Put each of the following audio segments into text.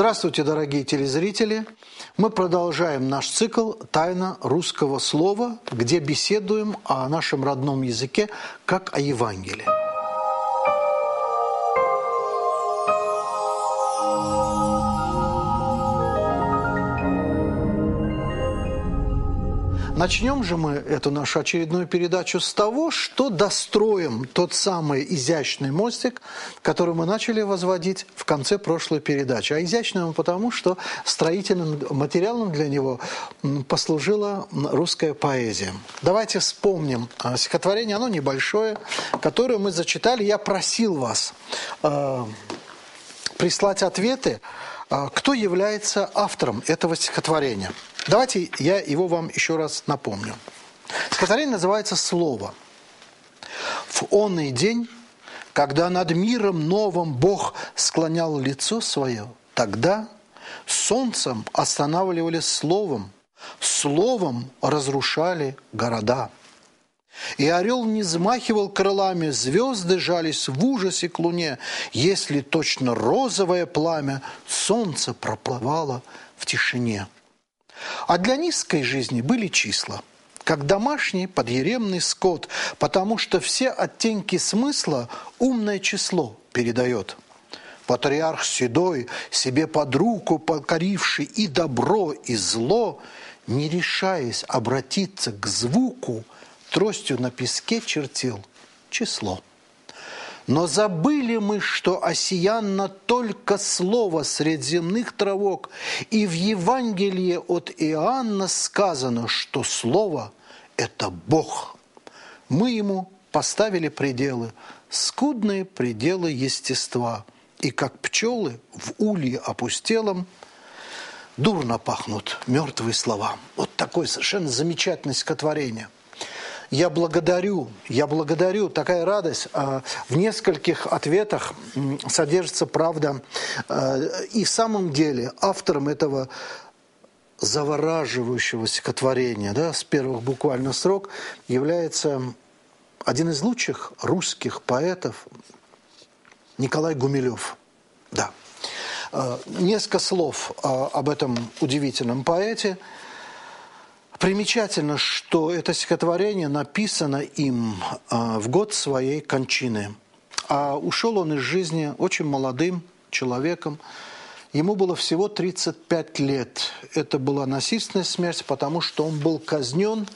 Здравствуйте, дорогие телезрители! Мы продолжаем наш цикл «Тайна русского слова», где беседуем о нашем родном языке как о Евангелии. Начнем же мы эту нашу очередную передачу с того, что достроим тот самый изящный мостик, который мы начали возводить в конце прошлой передачи. А изящным потому, что строительным материалом для него послужила русская поэзия. Давайте вспомним а, стихотворение, оно небольшое, которое мы зачитали. Я просил вас э, прислать ответы, кто является автором этого стихотворения. Давайте я его вам еще раз напомню. Стихотворение называется «Слово». В онный день, когда над миром новым Бог склонял лицо свое, тогда солнцем останавливали словом, словом разрушали города. И орел не взмахивал крылами, звезды жались в ужасе к луне, если точно розовое пламя солнце проплывало в тишине. А для низкой жизни были числа, как домашний подъеремный скот, потому что все оттенки смысла умное число передает. Патриарх седой, себе под руку покоривший и добро, и зло, не решаясь обратиться к звуку, тростью на песке чертил число. Но забыли мы, что осиянно только слово средь земных травок, и в Евангелии от Иоанна сказано, что слово – это Бог. Мы ему поставили пределы, скудные пределы естества, и как пчелы в улье опустелом дурно пахнут мертвые слова. Вот такое совершенно замечательное стихотворение – я благодарю, я благодарю, такая радость. А, в нескольких ответах содержится правда. А, и в самом деле автором этого завораживающего стихотворения, да, с первых буквально строк, является один из лучших русских поэтов Николай Гумилев. Да. А, несколько слов об этом удивительном поэте – Примечательно, что это стихотворение написано им а, в год своей кончины. А ушел он из жизни очень молодым человеком. Ему было всего 35 лет. Это была насильственная смерть, потому что он был казнен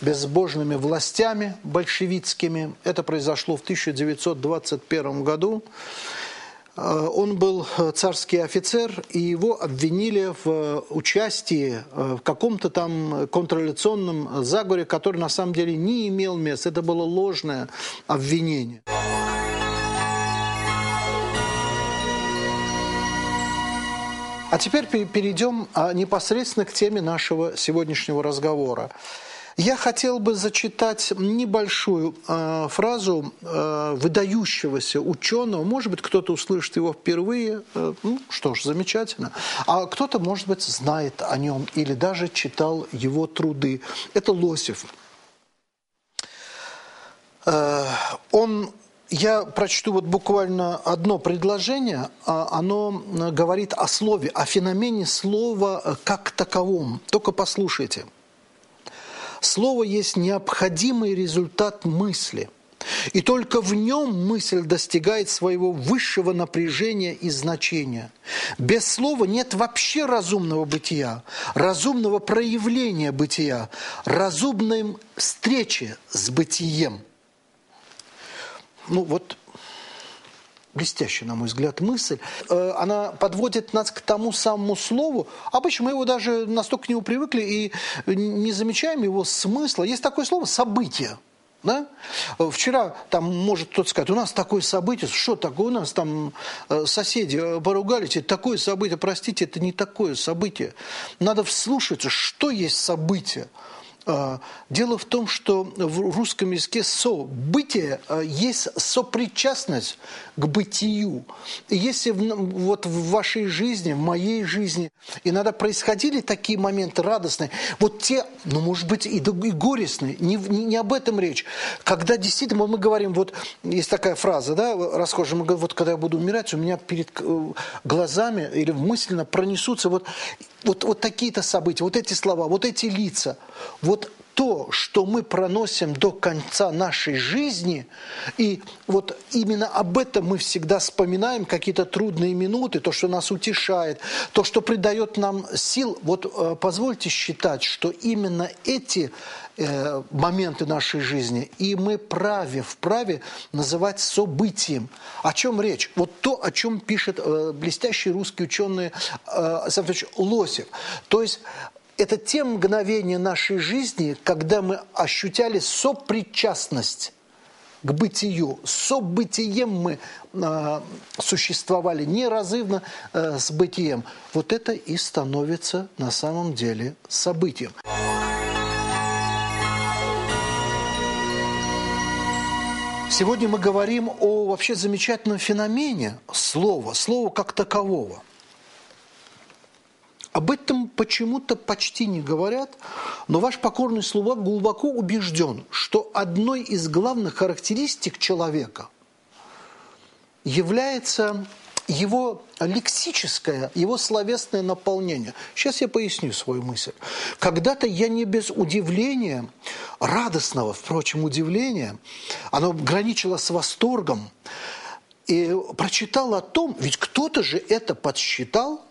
безбожными властями большевистскими. Это произошло в 1921 году. Э, он был э, царский офицер, и его обвинили в э, участии в каком-то там контрреволюционном заговоре, который на самом деле не имел места. Это было ложное обвинение. А теперь перейдем а, непосредственно к теме нашего сегодняшнего разговора. Я хотел бы зачитать небольшую э, фразу э, выдающегося ученого. Может быть, кто-то услышит его впервые. Э, ну, что ж, замечательно. А кто-то, может быть, знает о нем или даже читал его труды. Это Лосев. Э, он я прочту вот буквально одно предложение. А оно говорит о слове, о феномене слова как таковом. Только послушайте. Слово есть необходимый результат мысли. И только в нем мысль достигает своего высшего напряжения и значения. Без слова нет вообще разумного бытия, разумного проявления бытия, разумной встречи с бытием. Ну вот блестящая, на мой взгляд, мысль. Э, она подводит нас к тому самому слову. Обычно мы его даже настолько к нему привыкли и не замечаем его смысла. Есть такое слово «событие». Да? Вчера там может кто-то сказать, у нас такое событие, что такое, у нас там э, соседи поругались, это такое событие, простите, это не такое событие. Надо вслушаться, что есть событие. А, дело в том, что в русском языке «событие» а, есть сопричастность к бытию. Если вот в вашей жизни, в моей жизни Иногда происходили такие моменты радостные. Вот те, ну, может быть, и, и горестные. Не, не, не об этом речь. Когда действительно мы говорим, вот есть такая фраза, да, расхожая, мы говорим, вот когда я буду умирать, у меня перед э, глазами или мысленно пронесутся вот, вот, вот такие-то события, вот эти слова, вот эти лица. Вот то, что мы проносим до конца нашей жизни, и вот именно об этом мы всегда вспоминаем, какие-то трудные минуты, то, что нас утешает, то, что придает нам сил. Вот э, позвольте считать, что именно эти э, моменты нашей жизни, и мы праве, вправе называть событием. О чем речь? Вот то, о чем пишет э, блестящий русский ученый Александр Лосев. То есть это те мгновения нашей жизни, когда мы ощущали сопричастность к бытию. Событием мы э, существовали неразрывно э, с бытием. Вот это и становится на самом деле событием. Сегодня мы говорим о вообще замечательном феномене слова, слова как такового – об этом почему-то почти не говорят, но ваш покорный слуга глубоко убежден, что одной из главных характеристик человека является его лексическое, его словесное наполнение. Сейчас я поясню свою мысль. Когда-то я не без удивления, радостного, впрочем, удивления, оно граничило с восторгом, и прочитал о том, ведь кто-то же это подсчитал,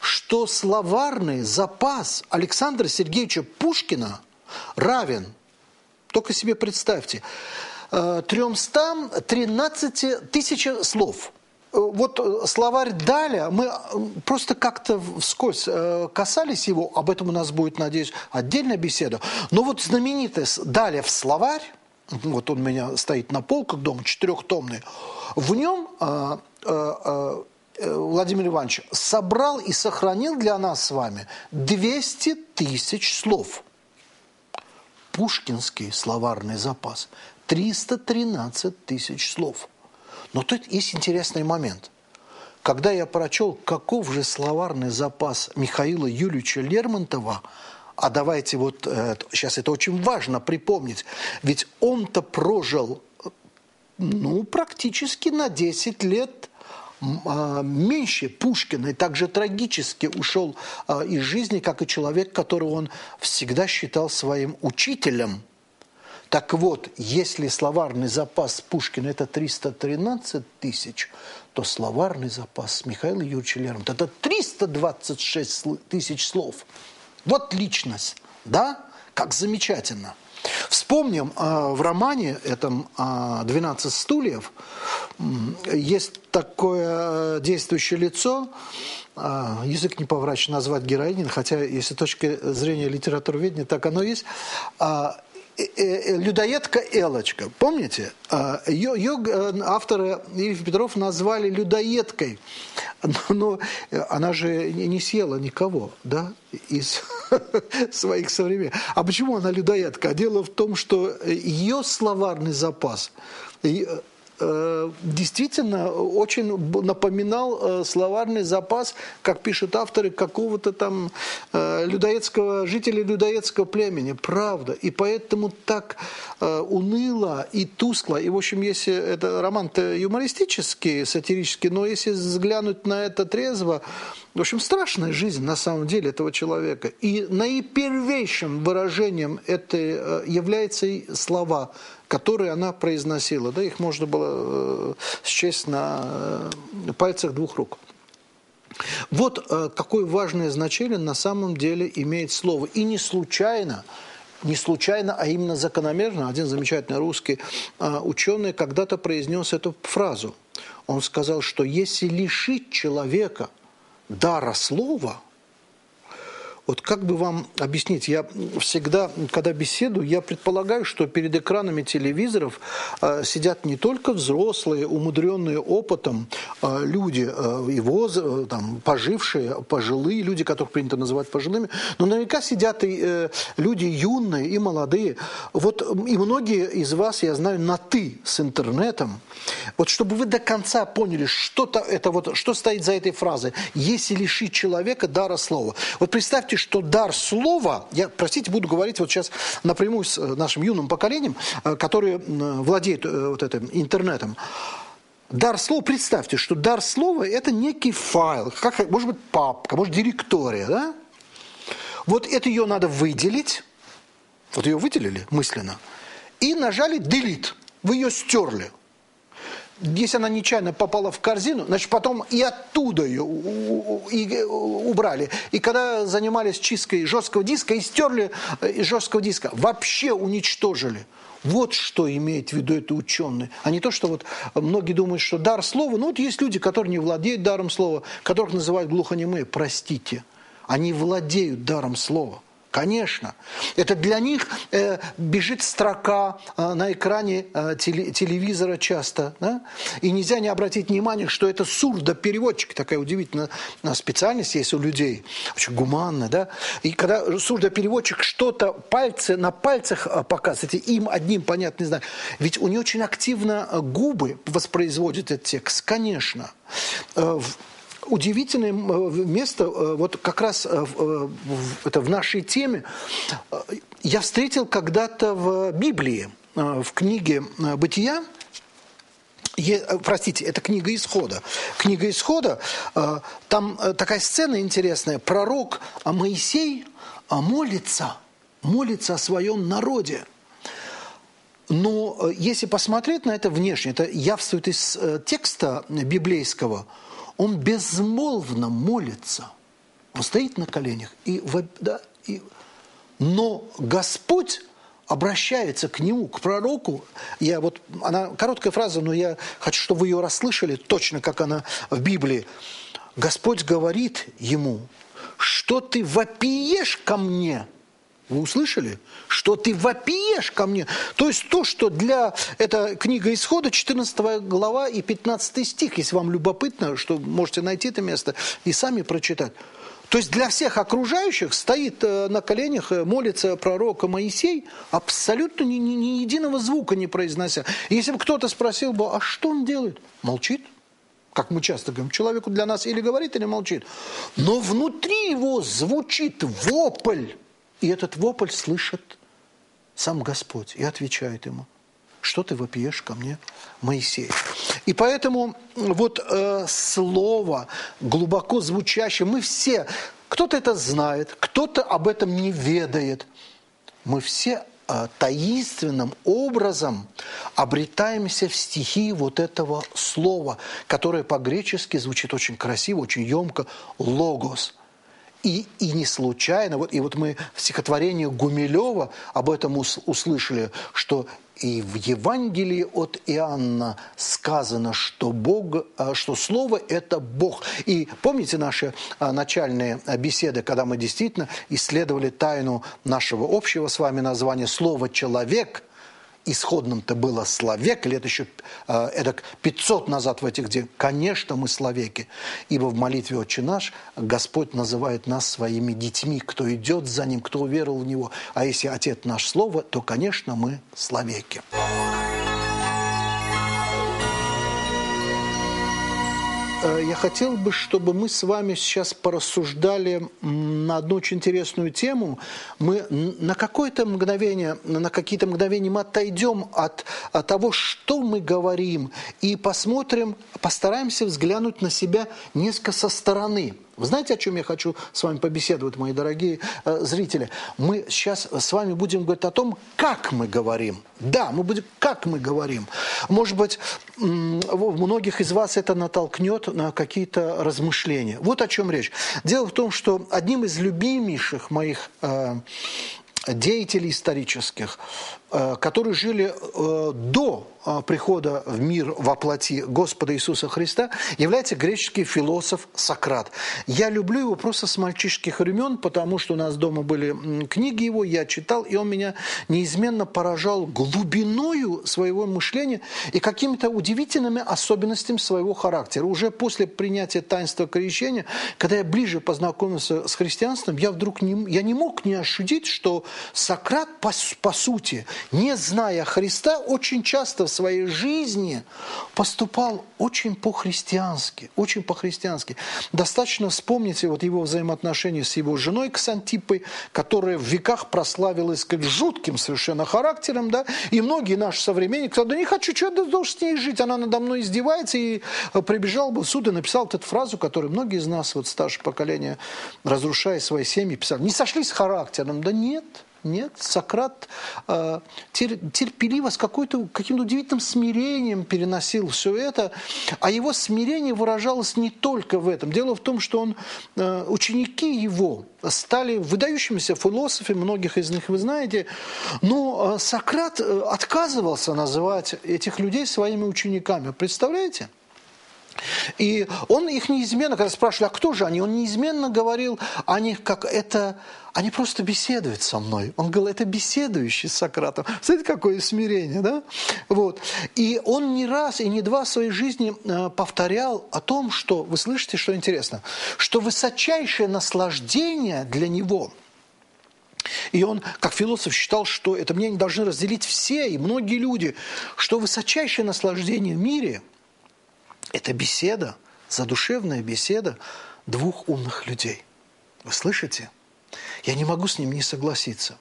что словарный запас Александра Сергеевича Пушкина равен, только себе представьте, 313 э, тысяч слов. Э, вот э, словарь Даля, мы просто как-то вскользь касались его, об этом у нас будет, надеюсь, отдельная беседа. Но вот знаменитый Даля в словарь, вот он у меня стоит на полках дома, четырехтомный, в нем Владимир Иванович собрал и сохранил для нас с вами 200 тысяч слов. Пушкинский словарный запас 313 тысяч слов. Но тут есть интересный момент. Когда я прочел, каков же словарный запас Михаила Юрьевича Лермонтова, а давайте вот, сейчас это очень важно припомнить, ведь он-то прожил ну, практически на 10 лет меньше Пушкина и также трагически ушел а, из жизни, как и человек, которого он всегда считал своим учителем. Так вот, если словарный запас Пушкина – это 313 тысяч, то словарный запас Михаила Юрьевича Лермонтова – это 326 тысяч слов. Вот личность, да? Как замечательно – Вспомним, а, в романе этом «12 стульев» есть такое действующее лицо, а, язык не поворачивает назвать героиней, хотя, если точки зрения литературоведения, так оно есть, а, Э, э, людоедка Элочка, помните? Ее, ее авторы Ильф Петров назвали людоедкой, но она же не съела никого, да, из своих современников. А почему она людоедка? Дело в том, что ее словарный запас Э, действительно очень напоминал э, словарный запас, как пишут авторы, какого-то там э, людоедского, жителя людоедского племени. Правда. И поэтому так уныло и тускло. И, в общем, если это роман-то юмористический, сатирический, но если взглянуть на это трезво, в общем, страшная жизнь на самом деле этого человека. И наипервейшим выражением это являются слова – которые она произносила. Да, их можно было э, счесть на э, пальцах двух рук. Вот э, какое важное значение на самом деле имеет слово. И не случайно, не случайно, а именно закономерно, один замечательный русский ученый когда-то произнес эту фразу. Он сказал, что если лишить человека дара слова, Вот как бы вам объяснить, я всегда, когда беседую, я предполагаю, что перед экранами телевизоров э, сидят не только взрослые, умудренные опытом э, люди, воз, э, там, пожившие, пожилые люди, которых принято называть пожилыми, но наверняка сидят и люди юные и молодые. Вот и многие из вас, я знаю, на «ты» с интернетом. Вот чтобы вы до конца поняли, что-то это вот, что стоит за этой фразой. «Если лишить человека дара слова». Вот представьте, что дар слова, я, простите, буду говорить вот сейчас напрямую с э, нашим юным поколением, э, которые владеют э, вот этим интернетом. Дар слова, представьте, что дар слова – это некий файл, как, может быть, папка, может, директория, да? Вот это ее надо выделить, вот ее выделили мысленно, и нажали delete, вы ее стерли если она нечаянно попала в корзину, значит, потом и оттуда ее убрали. И когда занимались чисткой жесткого диска, и стерли э, из жесткого диска, вообще уничтожили. Вот что имеет в виду это ученые. А не то, что вот многие думают, что дар слова, ну вот есть люди, которые не владеют даром слова, которых называют глухонемые, простите. Они владеют даром слова. Конечно. Это для них э, бежит строка э, на экране э, теле, телевизора часто. Да? И нельзя не обратить внимание, что это сурдопереводчик, такая удивительная э, специальность есть у людей, очень гуманная. Да? И когда сурдопереводчик что-то пальцы, на пальцах э, показывает, им одним понятно не знаю, ведь у него очень активно э, губы воспроизводят этот текст, конечно удивительное место, э, вот как раз э, э, это в нашей теме, я встретил когда-то в Библии, в книге «Бытия», простите, это книга Исхода. Книга Исхода, там такая сцена интересная. Пророк Моисей молится, молится о своем народе. Но если посмотреть на это внешне, это явствует из текста библейского – он безмолвно молится. Он стоит на коленях. И, да, и, но Господь обращается к нему, к пророку. Я вот, она короткая фраза, но я хочу, чтобы вы ее расслышали, точно как она в Библии. Господь говорит ему, что ты вопиешь ко мне – вы услышали? Что ты вопиешь ко мне. То есть то, что для... Это книга Исхода, 14 глава и 15 стих. Если вам любопытно, что можете найти это место и сами прочитать. То есть для всех окружающих стоит э, на коленях, э, молится пророка Моисей, абсолютно ни, ни, ни единого звука не произнося. Если бы кто-то спросил бы, а что он делает? Молчит. Как мы часто говорим, человеку для нас или говорит, или молчит. Но внутри его звучит вопль и этот вопль слышит сам Господь и отвечает ему, что ты вопиешь ко мне, Моисей. И поэтому вот э, слово глубоко звучащее, мы все, кто-то это знает, кто-то об этом не ведает, мы все э, таинственным образом обретаемся в стихии вот этого слова, которое по-гречески звучит очень красиво, очень емко, логос – и, и не случайно, вот, и вот мы в стихотворении Гумилева об этом ус, услышали, что и в Евангелии от Иоанна сказано, что, Бог, а, что Слово – это Бог. И помните наши а, начальные беседы, когда мы действительно исследовали тайну нашего общего с вами названия «Слово человек», исходным-то было словек, лет еще э, эдак 500 назад в этих где, конечно, мы словеки, ибо в молитве «Отче наш» Господь называет нас своими детьми, кто идет за Ним, кто уверовал в Него, а если Отец наш Слово, то, конечно, мы словеки. Э, я хотел бы, чтобы мы с вами сейчас порассуждали на одну очень интересную тему. Мы на какое-то мгновение, на какие-то мгновения мы отойдем от, от того, что мы говорим, и посмотрим, постараемся взглянуть на себя несколько со стороны – вы знаете, о чем я хочу с вами побеседовать, мои дорогие э, зрители? Мы сейчас с вами будем говорить о том, как мы говорим. Да, мы будем, как мы говорим. Может быть, многих из вас это натолкнет на какие-то размышления. Вот о чем речь. Дело в том, что одним из любимейших моих э, деятелей исторических которые жили э, до э, прихода в мир во плоти Господа Иисуса Христа, является греческий философ Сократ. Я люблю его просто с мальчишских времен, потому что у нас дома были книги его, я читал, и он меня неизменно поражал глубиною своего мышления и какими-то удивительными особенностями своего характера. Уже после принятия таинства крещения, когда я ближе познакомился с христианством, я вдруг не, я не мог не ощутить, что Сократ, по, по сути, не зная Христа, очень часто в своей жизни поступал очень по-христиански, очень по-христиански. Достаточно вспомнить вот его взаимоотношения с его женой Ксантипой, которая в веках прославилась как жутким совершенно характером, да, и многие наши современники сказали, да не хочу, что я должен с ней жить, она надо мной издевается, и прибежал бы в суд и написал вот эту фразу, которую многие из нас, вот старшее поколение, разрушая свои семьи, писали, не сошлись с характером, да нет, нет, Сократ э, терпеливо, с каким-то удивительным смирением переносил все это, а его смирение выражалось не только в этом. Дело в том, что он, э, ученики его стали выдающимися философами, многих из них вы знаете, но э, Сократ э, отказывался называть этих людей своими учениками. Представляете? И он их неизменно, когда спрашивали, а кто же они, он неизменно говорил о них, как это, они просто беседуют со мной. Он говорил, это беседующий с Сократом. Смотрите, какое смирение, да? Вот. И он не раз и не два в своей жизни э, повторял о том, что, вы слышите, что интересно, что высочайшее наслаждение для него – и он, как философ, считал, что это мнение должны разделить все и многие люди, что высочайшее наслаждение в мире – это беседа, задушевная беседа двух умных людей. Вы слышите? Я не могу с ним не согласиться.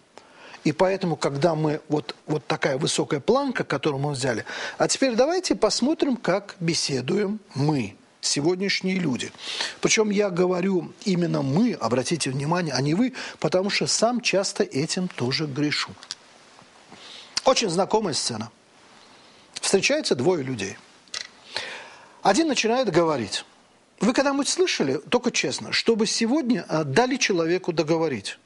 И поэтому, когда мы, вот, вот такая высокая планка, которую мы взяли, а теперь давайте посмотрим, как беседуем мы, сегодняшние люди. Причем я говорю именно мы, обратите внимание, а не вы, потому что сам часто этим тоже грешу. Очень знакомая сцена. Встречаются двое людей – один начинает говорить. Вы когда-нибудь слышали, только честно, чтобы сегодня а, дали человеку договорить?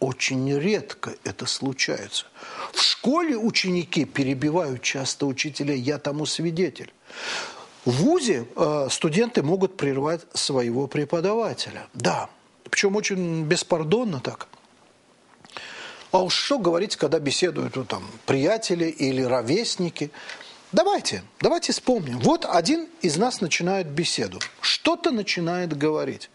Очень редко это случается. В школе ученики перебивают часто учителей, я тому свидетель. В ВУЗе э, студенты могут прервать своего преподавателя. Да, причем очень беспардонно так. А уж что говорить, когда беседуют ну, там, приятели или ровесники – Давайте, давайте вспомним. Вот один из нас начинает беседу, что-то начинает говорить.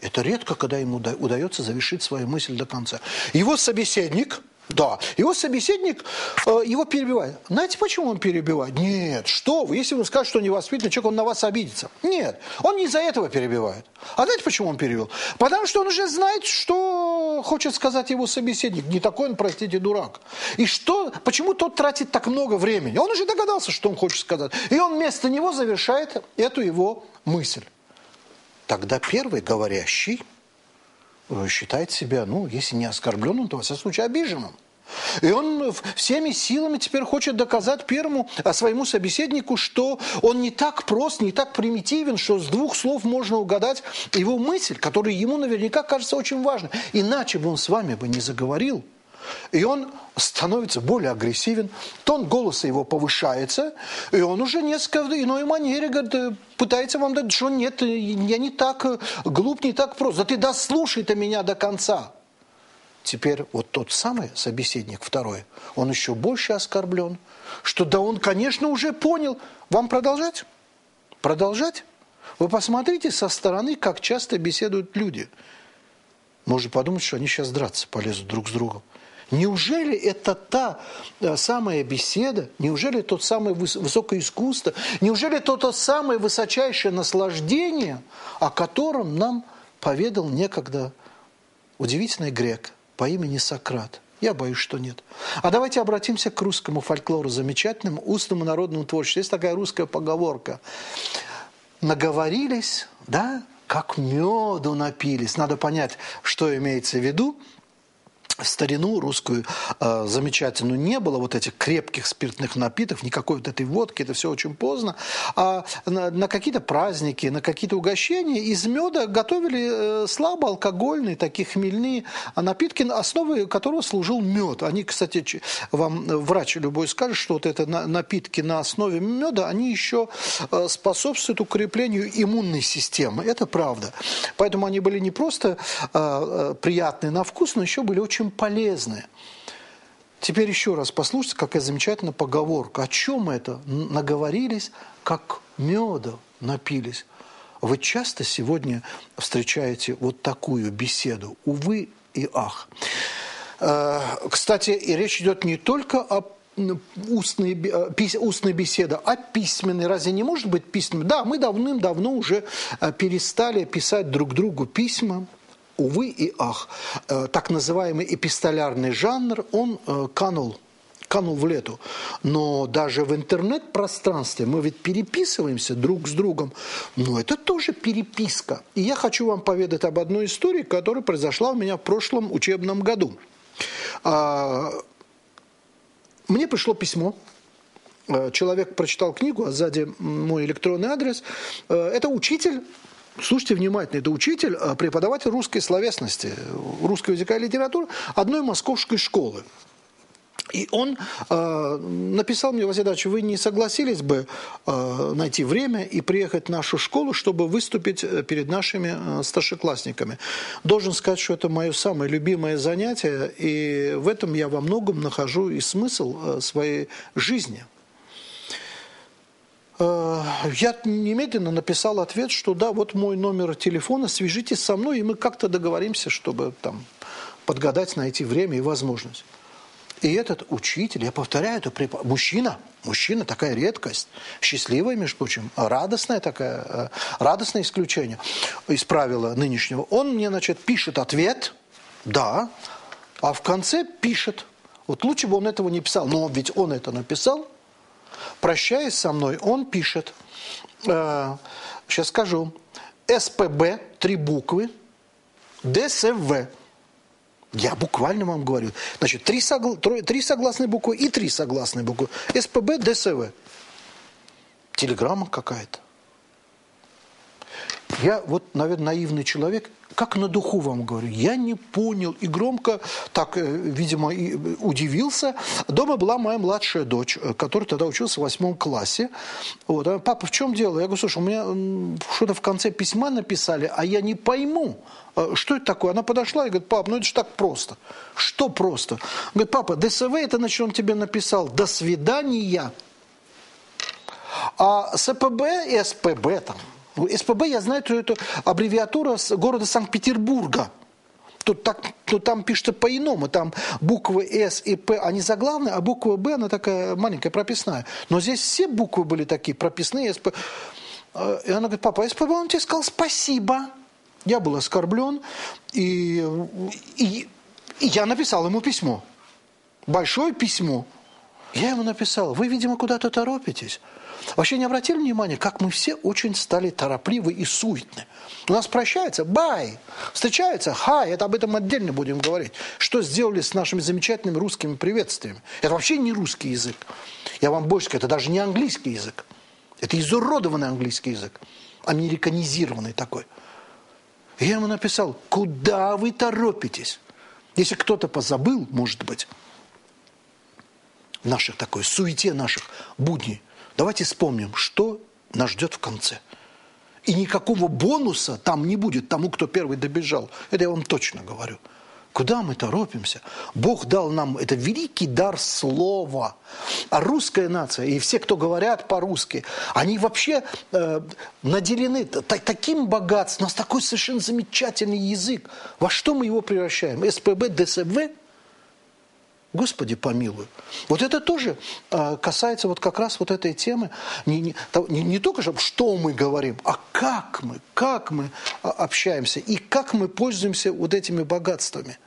Это редко, когда ему удается завершить свою мысль до конца. Его собеседник да. Его собеседник э, его перебивает. Знаете, почему он перебивает? Нет, что вы, если он скажет, что невоспитанный человек, он на вас обидится. Нет, он не из-за этого перебивает. А знаете, почему он перебил? Потому что он уже знает, что хочет сказать его собеседник. Не такой он, простите, дурак. И что, почему тот тратит так много времени? Он уже догадался, что он хочет сказать. И он вместо него завершает эту его мысль. Тогда первый говорящий Э, считает себя, ну, если не оскорбленным, то, во всяком случае, обиженным. И он всеми силами теперь хочет доказать первому а своему собеседнику, что он не так прост, не так примитивен, что с двух слов можно угадать его мысль, которая ему наверняка кажется очень важной. Иначе бы он с вами бы не заговорил. И он становится более агрессивен, тон голоса его повышается, и он уже несколько в иной манере говорит, э, пытается вам дать, что нет, э, я не так э, глуп, не так прост. Да ты дослушай-то меня до конца. Теперь вот тот самый собеседник, второй, он еще больше оскорблен, что да он, конечно, уже понял. Вам продолжать? Продолжать? Вы посмотрите со стороны, как часто беседуют люди. Можно подумать, что они сейчас драться полезут друг с другом. Неужели это та э, самая беседа? Неужели тот самый высокое искусство? Неужели то, то самое высочайшее наслаждение, о котором нам поведал некогда удивительный грек по имени Сократ? Я боюсь, что нет. А давайте обратимся к русскому фольклору, замечательному устному народному творчеству. Есть такая русская поговорка. Наговорились, да, как меду напились. Надо понять, что имеется в виду. Старину русскую э, замечательную не было вот этих крепких спиртных напиток, никакой вот этой водки, это все очень поздно. А на, на какие-то праздники, на какие-то угощения из меда готовили э, слабо такие хмельные напитки, основой которого служил мед. Они, кстати, вам врач любой скажет, что вот это напитки на основе меда, они еще э, способствуют укреплению иммунной системы. Это правда. Поэтому они были не просто э, э приятные на вкус, но еще были очень полезны. Теперь еще раз послушайте, какая замечательная поговорка. О чем это? Наговорились, как меда напились. Вы часто сегодня встречаете вот такую беседу. Увы и ах. Э, кстати, речь идет не только о устной, э, устной беседа, а письменной. Разве не может быть письменной? Да, мы давным-давно уже э, перестали писать друг другу письма увы и ах, э, так называемый эпистолярный жанр, он э, канул канул в лету. Но даже в интернет-пространстве мы ведь переписываемся друг с другом. Но это тоже переписка. И я хочу вам поведать об одной истории, которая произошла у меня в прошлом учебном году. А, мне пришло письмо э, человек прочитал книгу, а сзади мой электронный адрес. Это учитель слушайте внимательно, это учитель, а, преподаватель русской словесности, русского языка и литературы одной московской школы. И он э, написал мне, Василий вы не согласились бы э, найти время и приехать в нашу школу, чтобы выступить э, перед нашими э, старшеклассниками. Должен сказать, что это мое самое любимое занятие, и в этом я во многом нахожу и смысл э, своей жизни – Э, я немедленно написал ответ, что да, вот мой номер телефона, свяжитесь со мной, и мы как-то договоримся, чтобы там подгадать, найти время и возможность. И этот учитель, я повторяю, это преп... мужчина, мужчина, такая редкость, счастливая, между прочим, радостная такая, э, радостное исключение из правила нынешнего. Он мне, значит, пишет ответ, да, а в конце пишет. Вот лучше бы он этого не писал, но ведь он это написал – Прощаясь со мной, он пишет, э, сейчас скажу, СПБ, три буквы, ДСВ. Я буквально вам говорю. Значит, три, согла три согласные буквы и три согласные буквы. СПБ, ДСВ. Телеграмма какая-то. Я вот, наверное, наивный человек, как на духу вам говорю, я не понял и громко так, э, видимо, и э, удивился. Дома была моя младшая дочь, э, которая тогда училась в восьмом классе. Вот. Папа, в чем дело? Я говорю, слушай, у меня что-то в конце письма написали, а я не пойму, что это такое. Она подошла и говорит, пап, ну это же так просто. Что просто? Говорит, папа, ДСВ, это значит, он тебе написал «до свидания». А СПБ и СПБ там, СПБ, я знаю, что это аббревиатура города Санкт-Петербурга. Тут, так, тут там пишется по-иному, там буквы С и П, они заглавные, а буква Б, она такая маленькая, прописная. Но здесь все буквы были такие, прописные, СП. А, и она говорит, папа, СПБ, он тебе сказал спасибо. Я был оскорблен, и, и, и я написал ему письмо. Большое письмо. Я ему написал, вы, видимо, куда-то торопитесь. Вообще не обратили внимания, как мы все очень стали торопливы и суетны. У нас прощается бай, встречается хай, это об этом отдельно будем говорить. Что сделали с нашими замечательными русскими приветствиями. Это вообще не русский язык. Я вам больше скажу, это даже не английский язык. Это изуродованный английский язык. Американизированный такой. Я ему написал, куда вы торопитесь? Если кто-то позабыл, может быть, наших такой суете наших будней, Давайте вспомним, что нас ждет в конце. И никакого бонуса там не будет тому, кто первый добежал. Это я вам точно говорю. Куда мы торопимся? Бог дал нам это великий дар слова. А русская нация и все, кто говорят по-русски, они вообще э, наделены таким богатством. У нас такой совершенно замечательный язык. Во что мы его превращаем? СПБ, ДСВ – Господи помилуй. Вот это тоже а, касается вот как раз вот этой темы. Не, не, не, не только, что мы говорим, а как мы, как мы а, общаемся и как мы пользуемся вот этими богатствами.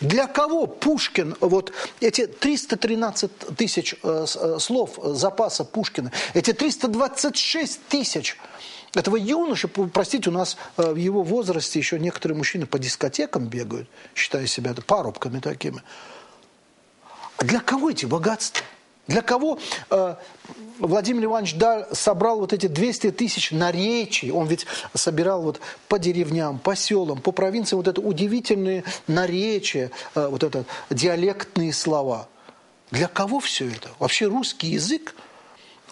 Для кого Пушкин, вот эти 313 тысяч э, э, слов запаса Пушкина, эти 326 тысяч Этого юноши, простите, у нас э, в его возрасте еще некоторые мужчины по дискотекам бегают, считая себя парубками такими. А для кого эти богатства? Для кого э, Владимир Иванович Даль собрал вот эти 200 тысяч наречий? Он ведь собирал вот по деревням, по селам, по провинциям вот это удивительные наречия, э, вот это диалектные слова. Для кого все это? Вообще русский язык –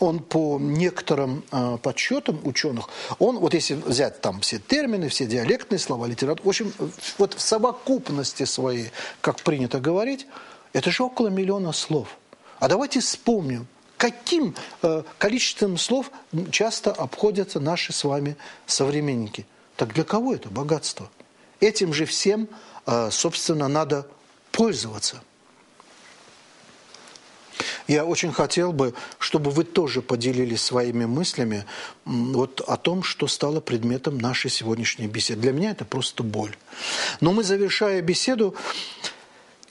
он по некоторым э, подсчетам ученых, он, вот если взять там все термины, все диалектные слова, литературу, в общем, вот в совокупности своей, как принято говорить, это же около миллиона слов. А давайте вспомним, каким э, количеством слов часто обходятся наши с вами современники. Так для кого это богатство? Этим же всем, э, собственно, надо пользоваться – я очень хотел бы, чтобы вы тоже поделились своими мыслями вот о том, что стало предметом нашей сегодняшней беседы. Для меня это просто боль. Но мы, завершая беседу,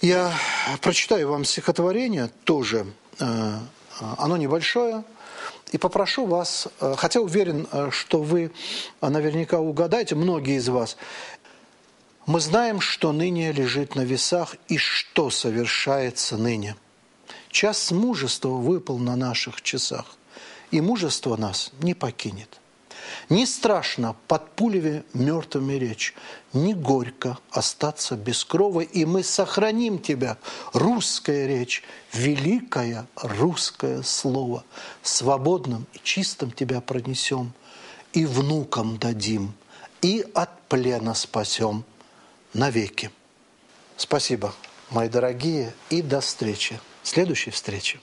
я прочитаю вам стихотворение тоже. Э, оно небольшое. И попрошу вас, э, хотя уверен, э, что вы наверняка угадаете, многие из вас, мы знаем, что ныне лежит на весах и что совершается ныне – Час мужества выпал на наших часах, и мужество нас не покинет. Не страшно под пулями мертвыми речь, не горько остаться без крова, и мы сохраним тебя, русская речь, великое русское слово. Свободным и чистым тебя пронесем, и внукам дадим, и от плена спасем навеки. Спасибо, мои дорогие, и до встречи следующей встречи.